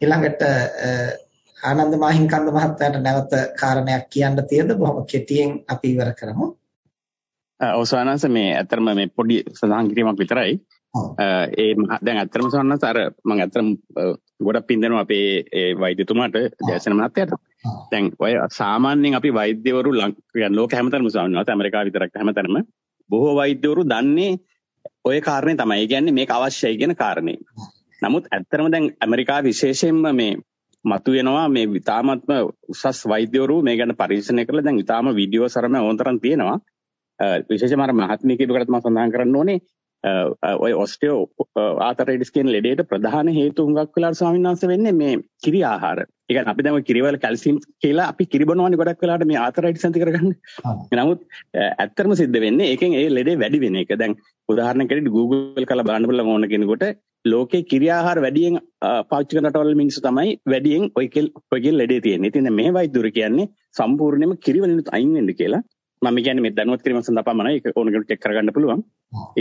ඊළඟට ආනන්ද මාහිම්කන්ද මහත්තයාට නැවත කාරණයක් කියන්න තියෙද බොහොම කෙටියෙන් අපි ඉවර කරමු. ඔව් සවනස මේ ඇත්තටම මේ පොඩි සඳහන් කිරීමක් විතරයි. ඒ දැන් ඇත්තටම සවනස අර මම ඇත්තටම ගොඩක් පින් දෙනවා අපේ ඒ වෛද්‍යතුමාට ජයසන මහත්තයාට. දැන් ඔය සාමාන්‍යයෙන් අපි වෛද්‍යවරු ලෝක හැමතැනම සවනස ඇමරිකාව විතරක් හැමතැනම බොහෝ වෛද්‍යවරු දන්නේ ඔය කාරණේ තමයි. ඒ කියන්නේ මේක අවශ්‍යයි කියන කාරණේ. නමුත් ඇත්තටම දැන් ඇමරිකාව විශේෂයෙන්ම මේ මතුවෙනවා මේ විතාමත්ම උසස් වෛද්‍යවරු මේ ගැන පරීක්ෂණය කරලා දැන් විතාම වීඩියෝ සරම ඕනතරම් තියෙනවා. විශේෂයෙන්ම අර මහත්මිය කියනකොට මම සඳහන් කරන්න ඕනේ ඔය ඔස්ටියෝ ආතරයිටිස් කියන ලෙඩේට ප්‍රධාන හේතු හුඟක් වෙලාවට ස්වාමීන් වහන්සේ වෙන්නේ මේ කිරි ආහාර. ඒ කියන්නේ අපි දැන් කිරිවල කැල්සියම් කියලා අපි කිරි බොනවනේ ගොඩක් වෙලාවට මේ ආතරයිටිස් නැති කරගන්න. නමුත් ඇත්තටම සිද්ධ වෙන්නේ ඒකෙන් ඒ ලෙඩේ වැඩි වෙන එක. දැන් උදාහරණයක් ඇරෙද්දී Google කරලා බලන්න බලන්න ඕන කෙනෙකුට ලෝකේ කිරි ආහාර වැඩියෙන් පාවිච්චි කරන රටවල මිනිස්සු තමයි වැඩියෙන් ඔය කෙල් ඔය කෙල් ලෙඩේ තියෙන්නේ. ඉතින් මේ වෛද්‍යවරු කියන්නේ සම්පූර්ණයෙන්ම කිරි වලින් අයින් වෙන්න කියලා. මම කියන්නේ මේ දැනුවත් කිරීම සඳහා පමණයි ඒක ඕන කෙනෙකුට චෙක් කරගන්න පුළුවන්.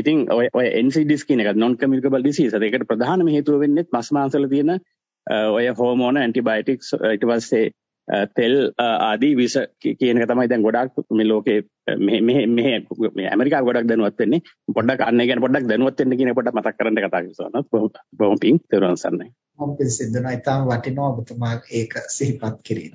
ඉතින් ඔය ඔය NCDs කියන එක non communicable disease. ඒකට ප්‍රධානම හේතුව වෙන්නේ මස් මාංශ වල තියෙන ඔය හෝමෝන ඇන්ටිබයොටික්ස් ඊට පස්සේ තෙල් ආදී විස කියන එක තමයි දැන් ගොඩාක් මේ ලෝකේ මේ මේ මේ ඇමරිකාව ගොඩක් දැනුවත් වෙන්නේ. පොඩ්ඩක් අන්න ගැන පොඩ්ඩක් දැනුවත් වෙන්න කියන පොඩ්ඩක් මතක් කරන්න කතා කරනවා බොහොම බොහොම පිං තෙරුවන් සරණයි. මොකද සිද්ධ වෙනවා ඊටම වටිනවා ඔබතුමා ඒක සිහිපත් කිරීම.